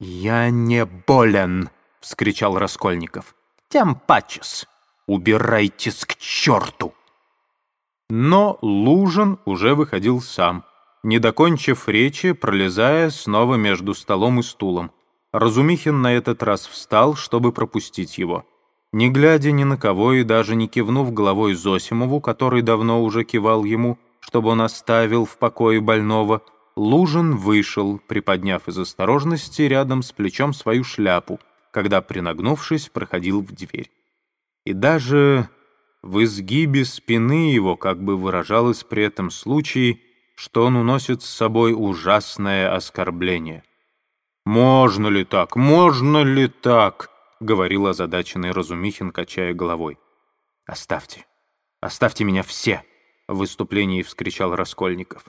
«Я не болен!» — вскричал Раскольников. «Тем пачес! Убирайтесь к черту!» Но Лужин уже выходил сам, не докончив речи, пролезая снова между столом и стулом. Разумихин на этот раз встал, чтобы пропустить его. Не глядя ни на кого и даже не кивнув головой Зосимову, который давно уже кивал ему, чтобы он оставил в покое больного, Лужин вышел, приподняв из осторожности рядом с плечом свою шляпу, когда, принагнувшись, проходил в дверь. И даже в изгибе спины его как бы выражалось при этом случае, что он уносит с собой ужасное оскорбление. «Можно ли так? Можно ли так?» — говорил озадаченный Разумихин, качая головой. «Оставьте! Оставьте меня все!» — в выступлении вскричал Раскольников.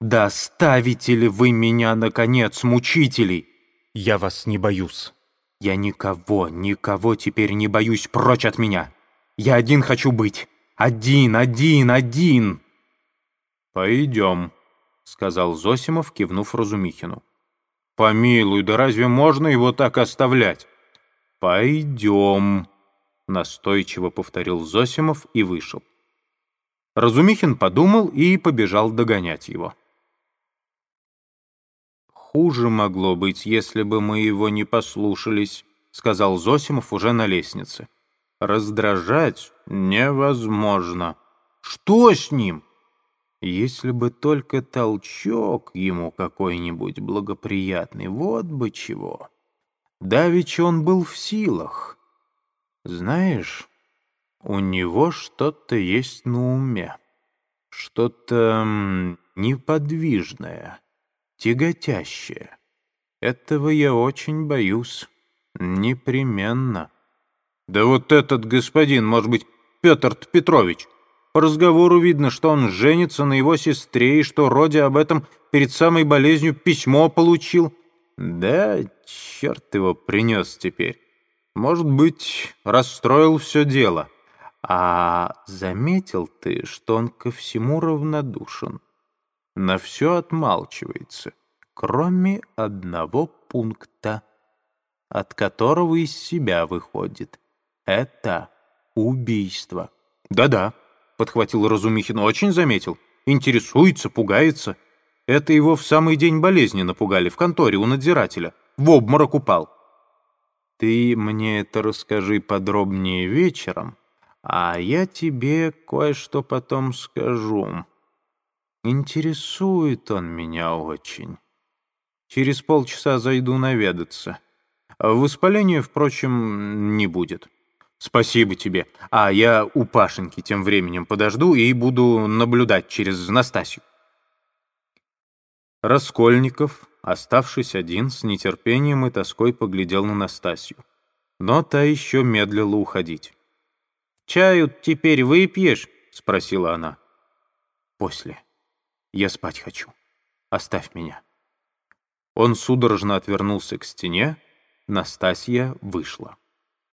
«Да оставите ли вы меня, наконец, мучителей? Я вас не боюсь. Я никого, никого теперь не боюсь прочь от меня. Я один хочу быть. Один, один, один!» «Пойдем», — сказал Зосимов, кивнув Разумихину. «Помилуй, да разве можно его так оставлять?» «Пойдем», — настойчиво повторил Зосимов и вышел. Разумихин подумал и побежал догонять его. «Хуже могло быть, если бы мы его не послушались», — сказал Зосимов уже на лестнице. «Раздражать невозможно. Что с ним?» Если бы только толчок ему какой-нибудь благоприятный, вот бы чего. Давич он был в силах. Знаешь, у него что-то есть на уме. Что-то неподвижное, тяготящее. Этого я очень боюсь. Непременно. Да вот этот господин, может быть, Петр Петрович. По разговору видно, что он женится на его сестре и что Родя об этом перед самой болезнью письмо получил. Да, черт его принес теперь. Может быть, расстроил все дело. А заметил ты, что он ко всему равнодушен? На все отмалчивается, кроме одного пункта, от которого из себя выходит. Это убийство. Да-да, подхватил Разумихин, очень заметил. Интересуется, пугается. Это его в самый день болезни напугали в конторе у надзирателя. В обморок упал. Ты мне это расскажи подробнее вечером, а я тебе кое-что потом скажу. Интересует он меня очень. Через полчаса зайду наведаться. Воспаления, впрочем, не будет. Спасибо тебе. А я у Пашеньки тем временем подожду и буду наблюдать через Настасью. Раскольников, оставшись один, с нетерпением и тоской поглядел на Настасью. Но та еще медлила уходить. «Чаю теперь выпьешь?» — спросила она. «После. Я спать хочу. Оставь меня». Он судорожно отвернулся к стене, Настасья вышла.